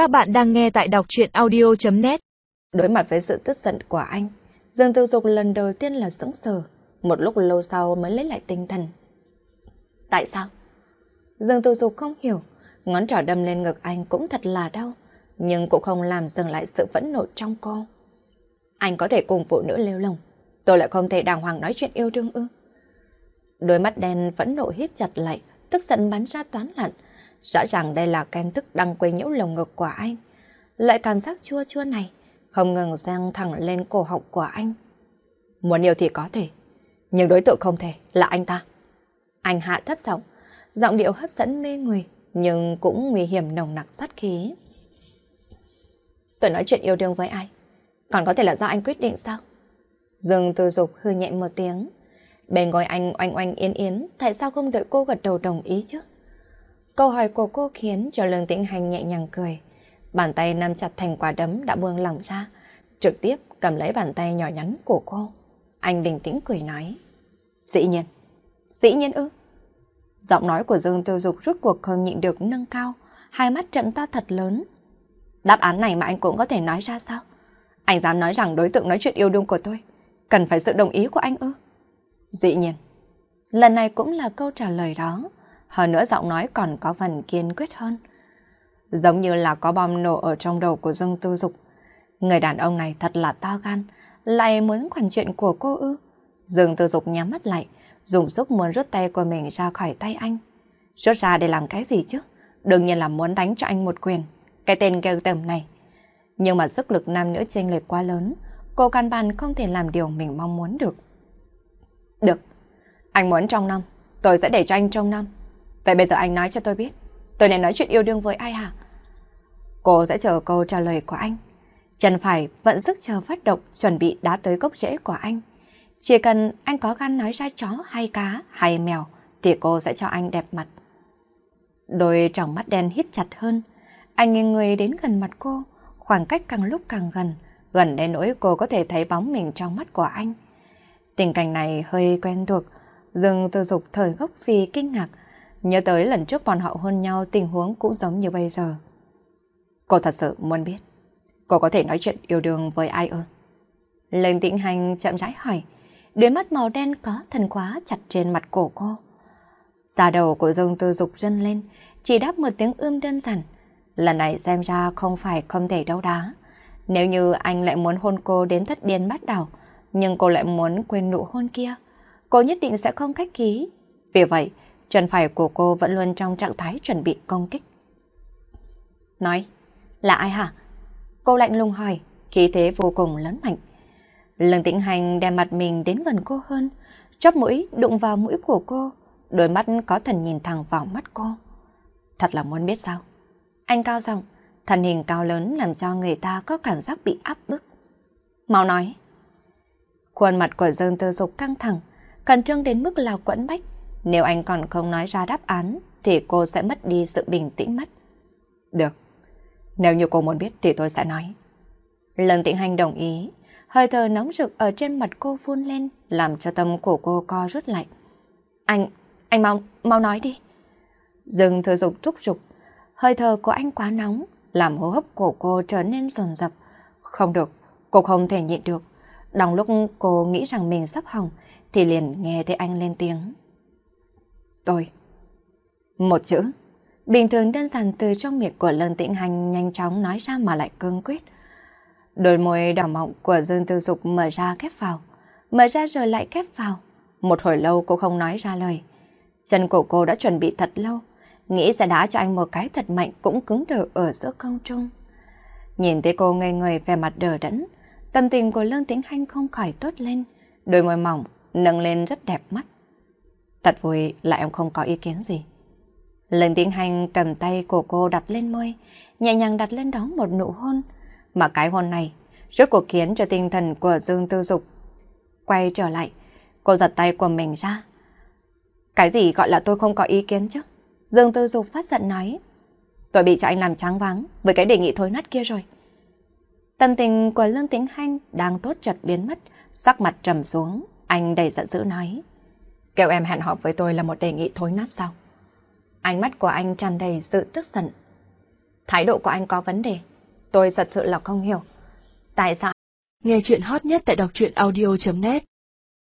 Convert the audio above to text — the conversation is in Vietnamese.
Các bạn đang nghe tại đọc chuyện audio.net Đối mặt với sự tức giận của anh, Dương Tư Dục lần đầu tiên là sững sờ, một lúc lâu sau mới lấy lại tinh thần. Tại sao? Dương Tư Dục không hiểu, ngón trỏ đâm lên ngực anh cũng thật là đau, nhưng cũng không làm dừng lại sự phẫn nộ trong cô. Anh có thể cùng phụ nữ lêu lồng, tôi lại không thể đàng hoàng nói chuyện yêu đương ư. Đôi mắt đen phẫn nộ hít chặt lại, tức giận bắn ra toán lặn. Rõ ràng đây là ken thức đang quấy nhiễu lồng ngực của anh. Loại cảm giác chua chua này không ngừng giang thẳng lên cổ họng của anh. Muốn yêu thì có thể, nhưng đối tượng không thể là anh ta. Anh hạ thấp giọng, giọng điệu hấp dẫn mê người, nhưng cũng nguy hiểm nồng nặc sát khí. Tôi nói chuyện yêu đương với ai? Còn có thể là do anh quyết định sao? Dương Tư Dục hư nhẹ một tiếng. Bên ngồi anh oanh oanh yên yến, tại sao không đợi cô gật đầu đồng ý chứ? Câu hỏi của cô khiến cho Lương Tĩnh Hành nhẹ nhàng cười. Bàn tay nắm chặt thành quả đấm đã buông lỏng ra, trực tiếp cầm lấy bàn tay nhỏ nhắn của cô. Anh bình tĩnh cười nói. Dĩ nhiên. Dĩ nhiên ư? Giọng nói của Dương Tiêu Dục rút cuộc không nhịn được nâng cao, hai mắt trận to thật lớn. Đáp án này mà anh cũng có thể nói ra sao? Anh dám nói rằng đối tượng nói chuyện yêu đương của tôi cần phải sự đồng ý của anh ư? Dĩ nhiên. Lần này cũng là câu trả lời đó. Hơn nữa giọng nói còn có phần kiên quyết hơn. Giống như là có bom nổ ở trong đầu của Dương Tư Dục. Người đàn ông này thật là to gan, lại muốn quản chuyện của cô ư. Dương Tư Dục nhắm mắt lại, dùng sức muốn rút tay của mình ra khỏi tay anh. Rút ra để làm cái gì chứ? Đương nhiên là muốn đánh cho anh một quyền. Cái tên kêu tầm này. Nhưng mà sức lực nam nữ chênh lệch quá lớn, cô căn bản không thể làm điều mình mong muốn được. Được, anh muốn trong năm, tôi sẽ để cho anh trong năm. Vậy bây giờ anh nói cho tôi biết, tôi nên nói chuyện yêu đương với ai hả? Cô sẽ chờ câu trả lời của anh. Chân phải vẫn sức chờ phát động chuẩn bị đá tới gốc rễ của anh. Chỉ cần anh có gan nói ra chó hay cá hay mèo thì cô sẽ cho anh đẹp mặt. Đôi tròng mắt đen hít chặt hơn. Anh nghiêng người đến gần mặt cô, khoảng cách càng lúc càng gần, gần đến nỗi cô có thể thấy bóng mình trong mắt của anh. Tình cảnh này hơi quen thuộc, dừng từ dục thời gốc vì kinh ngạc, nhớ tới lần trước bọn họ hôn nhau tình huống cũng giống như bây giờ. Cô thật sự muốn biết, cô có thể nói chuyện yêu đương với ai ư? Lên tĩnh hành chậm rãi hỏi, đôi mắt màu đen có thần quá chặt trên mặt cổ cô. già đầu của Dương Tư Dục rân lên, chỉ đáp một tiếng ưm đơn giản. Lần này xem ra không phải không thể đấu đá. Nếu như anh lại muốn hôn cô đến thất điên bắt đầu, nhưng cô lại muốn quên nụ hôn kia, cô nhất định sẽ không cách ký. Vì vậy, chân phải của cô vẫn luôn trong trạng thái chuẩn bị công kích. Nói, là ai hả? Cô lạnh lùng hỏi, khí thế vô cùng lớn mạnh. Lương tĩnh hành đem mặt mình đến gần cô hơn, chóp mũi đụng vào mũi của cô, đôi mắt có thần nhìn thẳng vào mắt cô. Thật là muốn biết sao? Anh cao giọng, thân hình cao lớn làm cho người ta có cảm giác bị áp bức. Mau nói. Khuôn mặt của Dương Tư Dục căng thẳng, cẩn trương đến mức là quẫn bách. Nếu anh còn không nói ra đáp án, thì cô sẽ mất đi sự bình tĩnh mất. Được. Nếu như cô muốn biết thì tôi sẽ nói. Lần tĩnh hành đồng ý, hơi thở nóng rực ở trên mặt cô phun lên, làm cho tâm của cô co rút lại. Anh, anh mau, mau nói đi. Dương Tư Dục thúc giục, hơi thở của anh quá nóng, làm hô hấp của cô trở nên dồn dập. Không được, cô không thể nhịn được. Đang lúc cô nghĩ rằng mình sắp hỏng, thì liền nghe thấy anh lên tiếng. Tôi. Một chữ. Bình thường đơn giản từ trong miệng của Lân Tĩnh Hành nhanh chóng nói ra mà lại cương quyết. Đôi môi đỏ mọng của Dương Tư Dục mở ra khép vào. Mở ra rồi lại khép vào. Một hồi lâu cô không nói ra lời. Chân của cô đã chuẩn bị thật lâu. Nghĩ sẽ đá cho anh một cái thật mạnh cũng cứng đờ ở giữa không trung. Nhìn thấy cô ngây người về mặt đờ đẫn, tâm tình của Lương Tĩnh Hanh không khỏi tốt lên. Đôi môi mỏng nâng lên rất đẹp mắt. Thật vui là em không có ý kiến gì. Lần tiến Hành cầm tay của cô đặt lên môi, nhẹ nhàng đặt lên đó một nụ hôn. Mà cái hôn này rốt cuộc khiến cho tinh thần của Dương Tư Dục quay trở lại. Cô giật tay của mình ra. Cái gì gọi là tôi không có ý kiến chứ? Dương Tư Dục phát giận nói. Tôi bị cho anh làm trắng vắng với cái đề nghị thối nát kia rồi. Tâm tình của Lương Tĩnh Hanh đang tốt chật biến mất, sắc mặt trầm xuống, anh đầy giận dữ nói. Kêu em hẹn họp với tôi là một đề nghị thối nát sao? Ánh mắt của anh tràn đầy sự tức giận. Thái độ của anh có vấn đề. Tôi thật sự là không hiểu. Tại sao? Nghe chuyện hot nhất tại đọc truyện audio.net